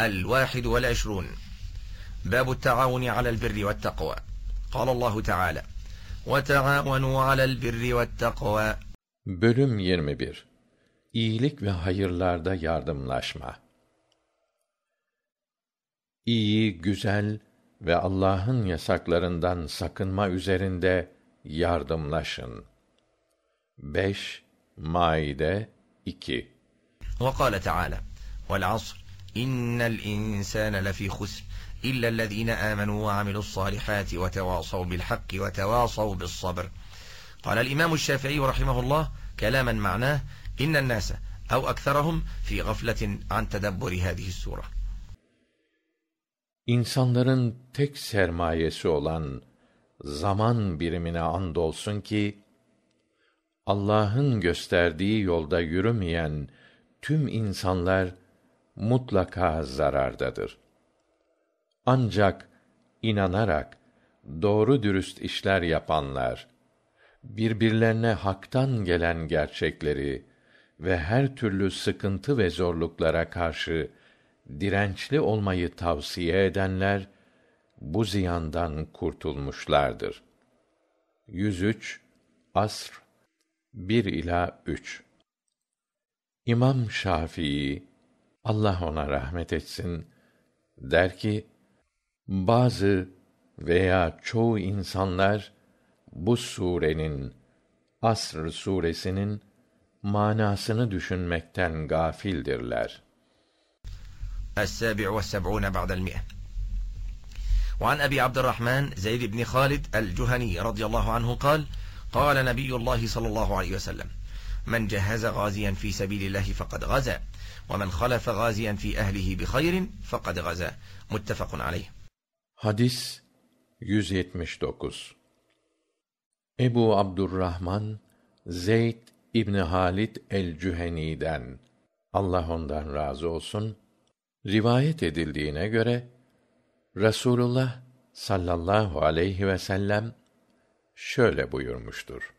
الواحد والعشرون باب التعاون على البر والتقوى قال الله تعالى وتعاونوا على البر والتقوى Bölüm 21 İyilik ve hayırlarda yardımlaşma. İyi, güzel ve Allah'ın yasaklarından sakınma üzerinde yardımlaşın. 5 Maide 2 وقال تعالى والعصر إن الإنسان لفي خسر إلا الذين آمنوا وعملوا الصالحات وتواصوا بالحق وتواصوا بالصبر قال الإمام الشافعي رحمه الله كلاما معناه إن الناس أو أكثرهم في غفلة عن تدبر هذه السورة İnsanların tek sermayesi olan zaman birimine andolsun ki Allah'ın gösterdiği yolda yürümeyen tüm insanlar mutlaka zarardadır. Ancak inanarak doğru dürüst işler yapanlar birbirlerine haktan gelen gerçekleri ve her türlü sıkıntı ve zorluklara karşı dirençli olmayı tavsiye edenler bu ziyandan kurtulmuşlardır. 103 Asr 1 ila 3 İmam Şafii Allah ona rahmet etsin der ki bazı veya çoğu insanlar bu surenin Asr suresinin manasını düşünmekten gafildirler. السابع والسبعون بعد المئة وعن أبي عبد الرحمن زيد بن خالد الجهني رضي الله عنه قال قال نبي الله صلى الله عليه وسلم من جهز غازيا في سبيل الله فقد غزا ومن خلف غازيا في أهله بخير فقد غزا متفق عليه Hadis 179 Ebu Abdurrahman Zeyd İbni Halid el-Cüheni'den Allah ondan razı olsun rivayet edildiğine göre Rasulullah sallallahu aleyhi ve sellem şöyle buyurmuştur.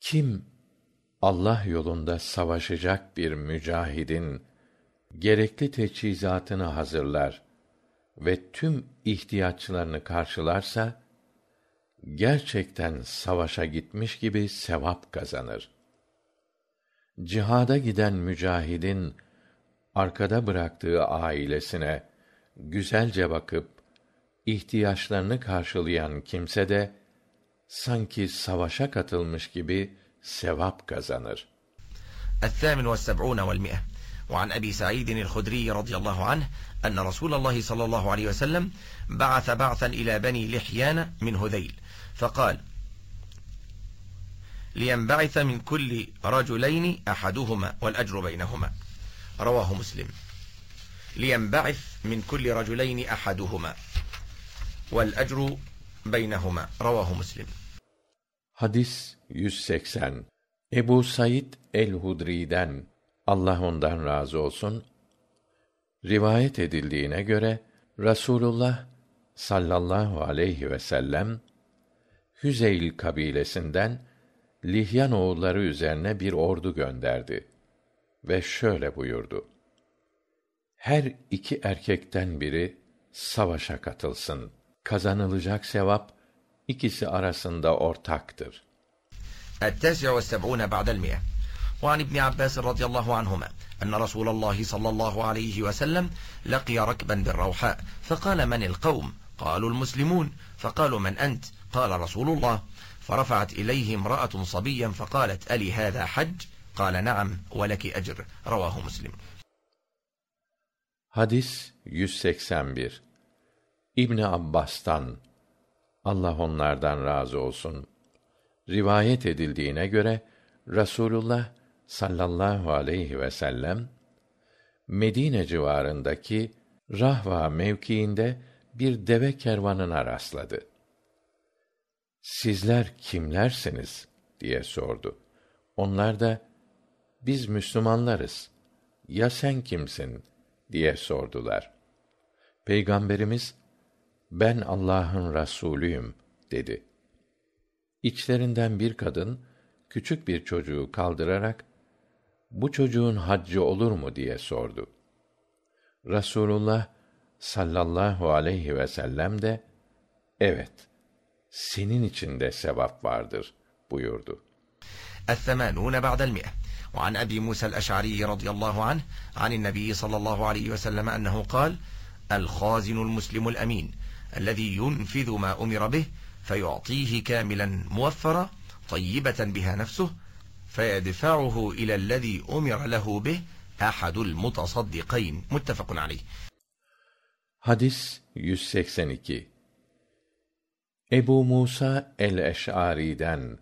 Kim Allah yolunda savaşacak bir mücahidin gerekli teçhizatını hazırlar ve tüm ihtiyaçlarını karşılarsa gerçekten savaşa gitmiş gibi sevap kazanır. Cihada giden mücahidin arkada bıraktığı ailesine güzelce bakıp ihtiyaçlarını karşılayan kimse de sanki savaşa katılmış gibi sevap kazanır. الثامن والسبعون والمئة وعن أبي سعيد الخدري رضي الله عنه أن رسول الله صلى الله عليه وسلم بعث بعثا إلى بني لحيان من هذيل فقال لينبعث من كل رجلين أحدهما والأجر بينهما رواه مسلم لينبعث من كل رجلين أحدهما والأجر بينهما رواه مسلم Hadis 180 Ebu Said el-Hudri'den Allah ondan razı olsun rivayet edildiğine göre Rasulullah sallallahu aleyhi ve sellem Hüzeyl kabilesinden Lihyan oğulları üzerine bir ordu gönderdi ve şöyle buyurdu. Her iki erkekten biri savaşa katılsın. Kazanılacak sevap ikisi arasında ortaktır. التاسع والسبعون بعد المئة وعن ابن عباس رضي الله عنهما أن رسول الله صلى الله عليه وسلم لقي ركبا بالروحاء فقال من القوم قالوا المسلمون فقالوا من أنت قال رسول الله فرفعت إليه امرأة صبيا فقالت ألي هذا حج قال نعم ولك أجر رواه مسلم Hadis 181 İbni Abbas'tan Allah onlardan razı olsun rivayet edildiğine göre Rasulullah sallallahu aleyhi ve sellem Medine civarındaki Rahva mevkiinde bir deve kervanına rastladı. Sizler kimlersiniz diye sordu. Onlar da biz Müslümanlarız. Ya sen kimsin diye sordular. Peygamberimiz ben Allah'ın Rasulüyüm dedi. İçlerinden bir kadın küçük bir çocuğu kaldırarak bu çocuğun haccı olur mu diye sordu. rasulullah sallallahu aleyhi vsellem de evet senin için de sevap vardır buyurdu الثمانون بعد المئة وعن أبي موسى الأشعري رضي الله عنه عن النبي صلى الله عليه وسلم أنه قال الخازن المسلم الأمين الذي ينفذ ما أمر به فيعطيه كاملا موفرا طيبة بها نفسه فيدفعه إلى الذي أمر له به أحد المتصدقين. متفق عليه. Hadis 182 Ebu Musa el-Eş'ari'den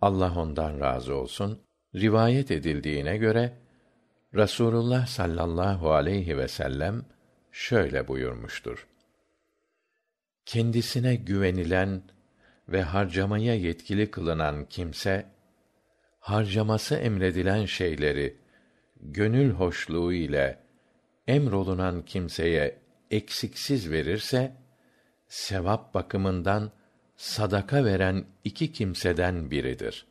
Allah ondan razı olsun. Rivayet edildiğine göre Rasulullah sallallahu aleyhi ve sellem şöyle buyurmuştur. Kendisine güvenilen ve harcamaya yetkili kılınan kimse harcaması emredilen şeyleri gönül hoşluğu ile emrolunan kimseye eksiksiz verirse sevap bakımından sadaka veren iki kimseden biridir